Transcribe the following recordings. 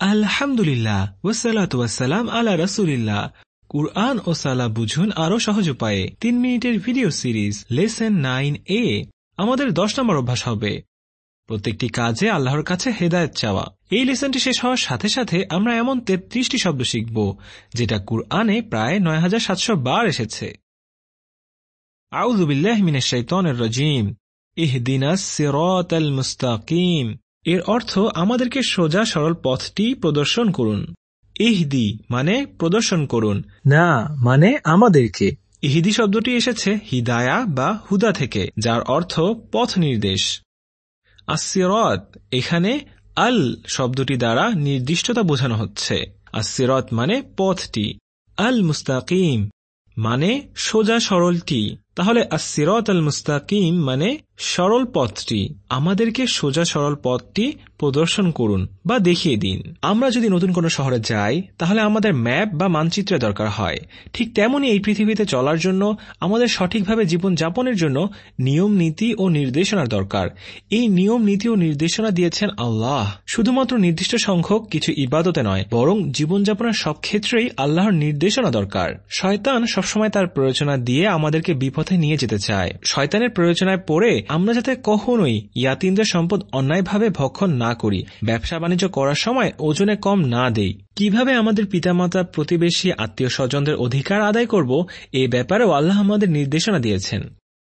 আলহামদুলিল্লাহ ওয়াসালাম আলা রাসুলিল্লাহ। কুরআন ও সালা বুঝুন সহজ উপায়ে। তিন মিনিটের ভিডিও সিরিজ নাইন এ, আমাদের দশ নম্বর অভ্যাস হবে। প্রত্যেকটি কাজে আল্লাহর কাছে হেদায়ত চাওয়া। এই লেসনটি শেষ হওয়ার সাথে সাথে আমরা এমন তেত্রিশটি শব্দ শিখব, যেটা কুরআনে প্রায় নয় হাজার সাতশো বার এসেছে। আউজুবিল্লাহ মিনাশ শাইতানির রাজিম। ইহদিনাস সিরাতাল মুস্তাকিম। এর অর্থ আমাদেরকে সোজা সরল পথটি প্রদর্শন করুন। ইহদি মানে প্রদর্শন করুন। না মানে আমাদেরকে। ইহিদি শব্দটি এসেছে হিদায়া বা হুদা থেকে যার অর্থ পথ নির্দেশ। আসিরত এখানে আল শব্দটি দ্বারা নির্দিষ্টতা বোঝানো হচ্ছে। আসিরত মানে পথটি। আল মুস্তাকিম মানে সোজা সরলটি। তাহলে আসিরত আল মুস্তাকিম মানে সরল পথটি। আমাদেরকে সোজা সরল পথটি প্রদর্শন করুন বা দেখিয়ে দিন। আমরা যদি নতুন কোনো শহরে যাই, তাহলে আমাদের ম্যাপ বা মানচিত্রের দরকার হয়। ঠিক তেমনই এই পৃথিবীতে চলার জন্য, আমাদের সঠিকভাবে জীবন যাপনের জন্য নিয়ম, নীতি ও নির্দেশনার দরকার। এই নিয়ম, নীতি ও নির্দেশনা দিয়েছেন আল্লাহ। শুধুমাত্র নির্দিষ্ট সংখ্যক কিছু ইবাদতে নয়, বরং জীবনযাপনের সব ক্ষেত্রেই আল্লাহর নির্দেশনা দরকার। শয়তান সবসময় তার প্রয়োজনা দিয়ে আমাদেরকে বিপথে নিয়ে যেতে চায়। শয়তানের প্রয়োজনায় পড়ে আমরা যাতে কখনোই ইয়াতিনদের সম্পদ অন্যায়ভাবে ভক্ষণ না করি, ব্যবসা বাণিজ্য করার সময় ওজনে কম না দেই। কীভাবে আমাদের পিতামাতা প্রতিবেশী আত্মীয় স্বজনদের অধিকার আদায় করব, এ ব্যাপারেও আল্লাহ আমাদের নির্দেশনা দিয়েছেন।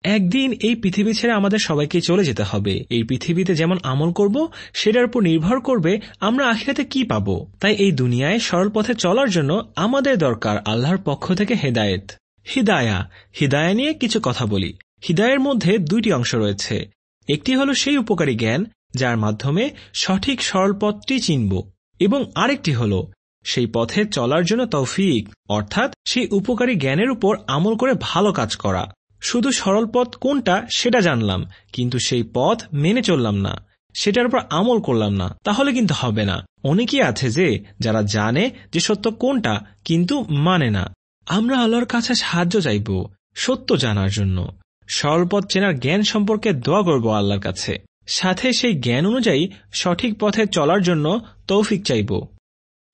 একদিন এই পৃথিবী ছেড়ে আমাদের সবাইকে চলে যেতে হবে। এই পৃথিবীতে যেমন আমল করব, সেটার উপর নির্ভর করবে আমরা আখিরাতে কি পাব। তাই এই দুনিয়ায় সরল পথে চলার জন্য আমাদের দরকার আল্লাহর পক্ষ থেকে হেদায়েত। হিদায়া। হিদায়া নিয়ে কিছু কথা বলি। হৃদয়ের মধ্যে দুইটি অংশ রয়েছে। একটি হলো সেই উপকারী জ্ঞান, যার মাধ্যমে সঠিক সরল পথটি চিনব। এবং আরেকটি হল সেই পথে চলার জন্য তৌফিক, অর্থাৎ সেই উপকারী জ্ঞানের উপর আমল করে ভালো কাজ করা। শুধু সরল পথ কোনটা সেটা জানলাম, কিন্তু সেই পথ মেনে চললাম না। সেটার উপর আমল করলাম না। তাহলে কিন্তু হবে না। অনেকেই আছে যে, যারা জানে যে সত্য কোনটা, কিন্তু মানে না। আমরা আল্লাহর কাছে সাহায্য চাইব, সত্য জানার জন্য। সরলপথ চেনার জ্ঞান সম্পর্কে দোয়া করব আল্লাহর কাছে। সাথে সেই জ্ঞান অনুযায়ী সঠিক পথে চলার জন্য তৌফিক চাইব।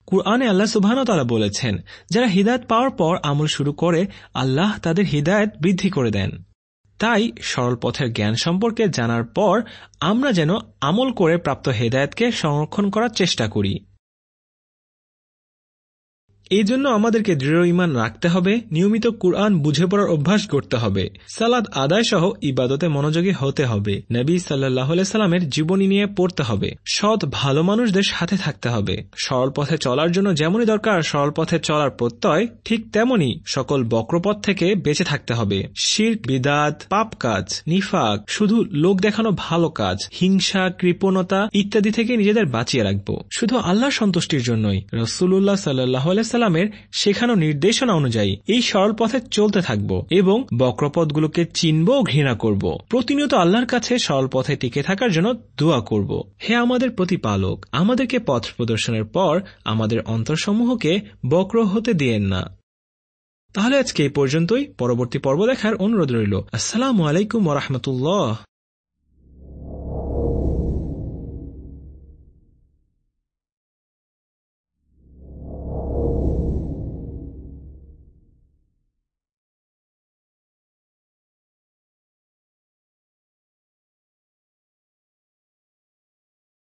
কুরআনে আল্লাহ সুবাহতালা বলেছেন, যারা হৃদায়ত পাওয়ার পর আমল শুরু করে, আল্লাহ তাদের হৃদায়ত বৃদ্ধি করে দেন। তাই সরল পথের জ্ঞান সম্পর্কে জানার পর আমরা যেন আমল করে প্রাপ্ত হেদায়তকে সংরক্ষণ করার চেষ্টা করি। এই জন্য আমাদেরকে দৃঢ় ইমান রাখতে হবে, নিয়মিত কুরআন বুঝে পড়ার অভ্যাস করতে হবে সালাদ আদায় সহ ইবাদতে মনোযোগী হতে হবে, নবী সাল্লাহ সাল্লামের জীবনী নিয়ে পড়তে হবে, সৎ, ভালো মানুষদের সাথে থাকতে হবে, সরল পথে চলার জন্য যেমনই দরকার সরল পথে চলার প্রত্যয়, ঠিক তেমনি সকল বক্রপথ থেকে বেঁচে থাকতে হবে শির বিদাত, পাপ কাজ, নিফাক, শুধু লোক দেখানো ভালো কাজ, হিংসা, কৃপণতা ইত্যাদি থেকে নিজেদের বাঁচিয়ে রাখব, শুধু আল্লাহ সন্তুষ্টির জন্যই রসুল্লাহ সাল্লাহ সাল্লামের শেখানো নির্দেশনা অনুযায়ী এই সরল পথে চলতে থাকব এবং বক্রপথগুলোকে চিনব ও ঘৃণা করব। প্রতিনিয়ত আল্লাহর কাছে সরল পথে টিকে থাকার জন্য দোয়া করব। হে আমাদের প্রতিপালক, আমাদেরকে পথ প্রদর্শনের পর আমাদের অন্তরসমূহকে বক্র হতে দিয়েন না। তাহলে আজকে এই পর্যন্তই। পরবর্তী পর্ব দেখার অনুরোধ রইল। আসসালামু আলাইকুম ওরহমতুল্লাহ